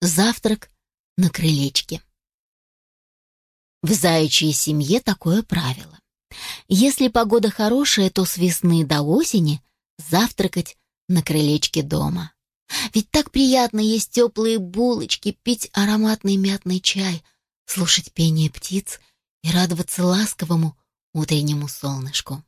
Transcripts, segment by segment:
Завтрак на крылечке. В заячьей семье такое правило. Если погода хорошая, то с весны до осени завтракать на крылечке дома. Ведь так приятно есть теплые булочки, пить ароматный мятный чай, слушать пение птиц и радоваться ласковому утреннему солнышку.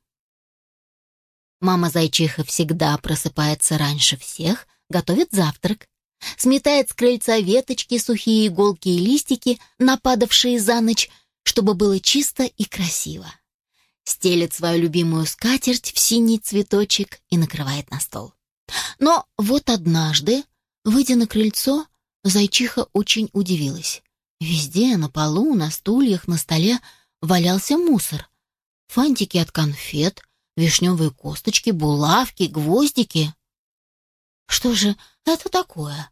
Мама зайчиха всегда просыпается раньше всех, готовит завтрак, сметает с крыльца веточки, сухие иголки и листики, нападавшие за ночь, чтобы было чисто и красиво. Стелит свою любимую скатерть в синий цветочек и накрывает на стол. Но вот однажды, выйдя на крыльцо, зайчиха очень удивилась. Везде, на полу, на стульях, на столе валялся мусор. Фантики от конфет, вишневые косточки, булавки, гвоздики. Что же это такое?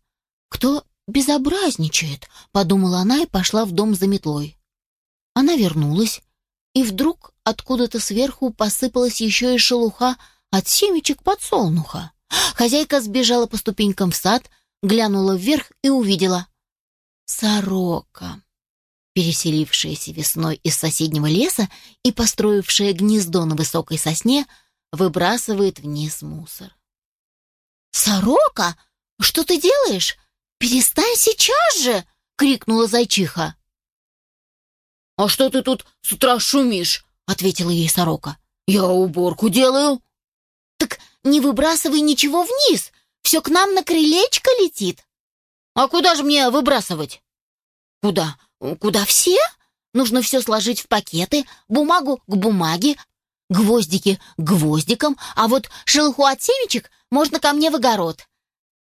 Кто безобразничает? Подумала она и пошла в дом за метлой. Она вернулась, и вдруг откуда-то сверху посыпалась еще и шелуха от семечек подсолнуха. Хозяйка сбежала по ступенькам в сад, глянула вверх и увидела. Сорока, переселившаяся весной из соседнего леса и построившая гнездо на высокой сосне, выбрасывает вниз мусор. «Сорока, что ты делаешь? Перестань сейчас же!» — крикнула зайчиха. «А что ты тут с утра шумишь?» — ответила ей сорока. «Я уборку делаю». «Так не выбрасывай ничего вниз, все к нам на крылечко летит». «А куда же мне выбрасывать?» «Куда? Куда все? Нужно все сложить в пакеты, бумагу к бумаге, гвоздики к гвоздикам, а вот шелуху от семечек можно ко мне в огород.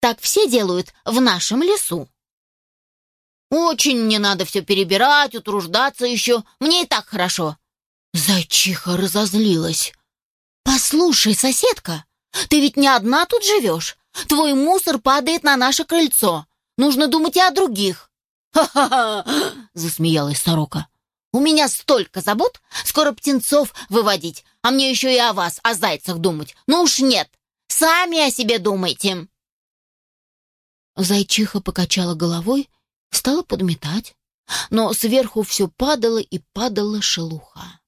Так все делают в нашем лесу». «Очень мне надо все перебирать, утруждаться еще. Мне и так хорошо». Зайчиха разозлилась. «Послушай, соседка, ты ведь не одна тут живешь. Твой мусор падает на наше крыльцо. Нужно думать и о других». «Ха-ха-ха!» — засмеялась сорока. «У меня столько забот, скоро птенцов выводить, а мне еще и о вас, о зайцах думать. Ну уж нет, сами о себе думайте». Зайчиха покачала головой, стала подметать, но сверху все падало и падала шелуха.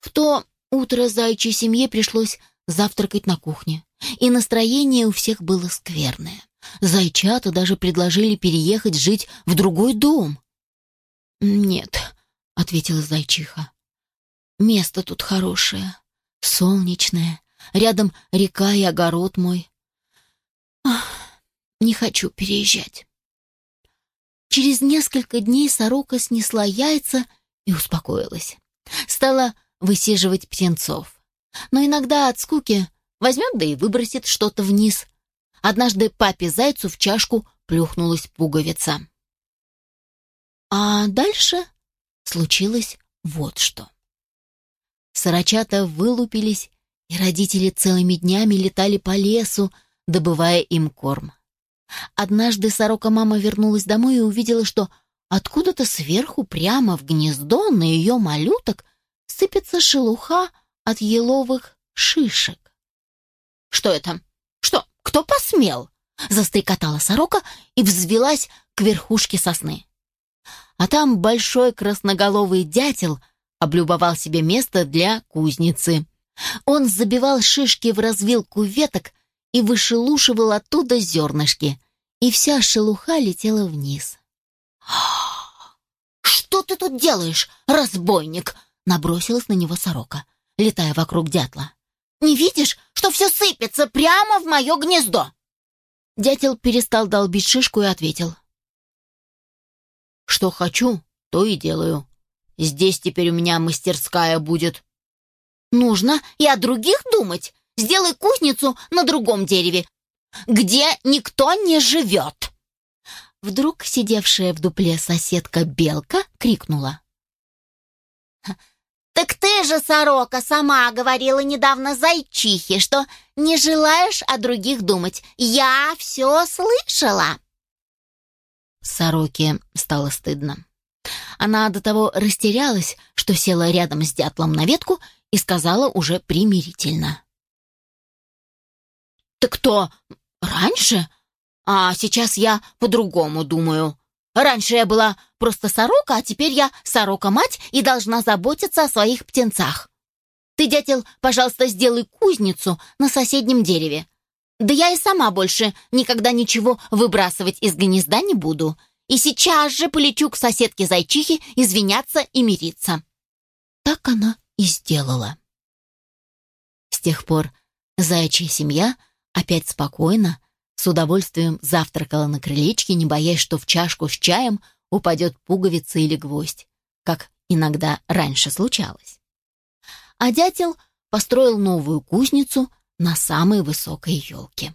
В то утро зайчьей семье пришлось завтракать на кухне, и настроение у всех было скверное. Зайчата даже предложили переехать жить в другой дом. «Нет», — ответила зайчиха, — «место тут хорошее, солнечное, рядом река и огород мой. Ах, не хочу переезжать». Через несколько дней сорока снесла яйца и успокоилась. Стала высиживать птенцов. Но иногда от скуки возьмет да и выбросит что-то вниз. Однажды папе Зайцу в чашку плюхнулась пуговица. А дальше случилось вот что. Сорочата вылупились, и родители целыми днями летали по лесу, добывая им корм. Однажды сорока-мама вернулась домой и увидела, что откуда-то сверху прямо в гнездо на ее малюток сыпется шелуха от еловых шишек. «Что это? Что? Кто посмел?» Застрекотала сорока и взвелась к верхушке сосны. А там большой красноголовый дятел облюбовал себе место для кузницы. Он забивал шишки в развилку веток и вышелушивал оттуда зернышки, и вся шелуха летела вниз. «Что ты тут делаешь, разбойник?» Набросилась на него сорока, летая вокруг дятла. «Не видишь, что все сыпется прямо в мое гнездо?» Дятел перестал долбить шишку и ответил. «Что хочу, то и делаю. Здесь теперь у меня мастерская будет». «Нужно и о других думать. Сделай кузницу на другом дереве, где никто не живет». Вдруг сидевшая в дупле соседка Белка крикнула. «Так ты же, сорока, сама говорила недавно зайчихе, что не желаешь о других думать. Я все слышала!» Сороке стало стыдно. Она до того растерялась, что села рядом с дятлом на ветку и сказала уже примирительно. «Так кто? Раньше? А сейчас я по-другому думаю. Раньше я была просто сорока, а теперь я сорока-мать и должна заботиться о своих птенцах. Ты, дятел, пожалуйста, сделай кузницу на соседнем дереве. Да я и сама больше никогда ничего выбрасывать из гнезда не буду. И сейчас же полечу к соседке зайчихе извиняться и мириться». Так она и сделала. С тех пор заячья семья опять спокойно, с удовольствием завтракала на крылечке, не боясь, что в чашку с чаем упадет пуговица или гвоздь, как иногда раньше случалось. А дятел построил новую кузницу на самой высокой елке.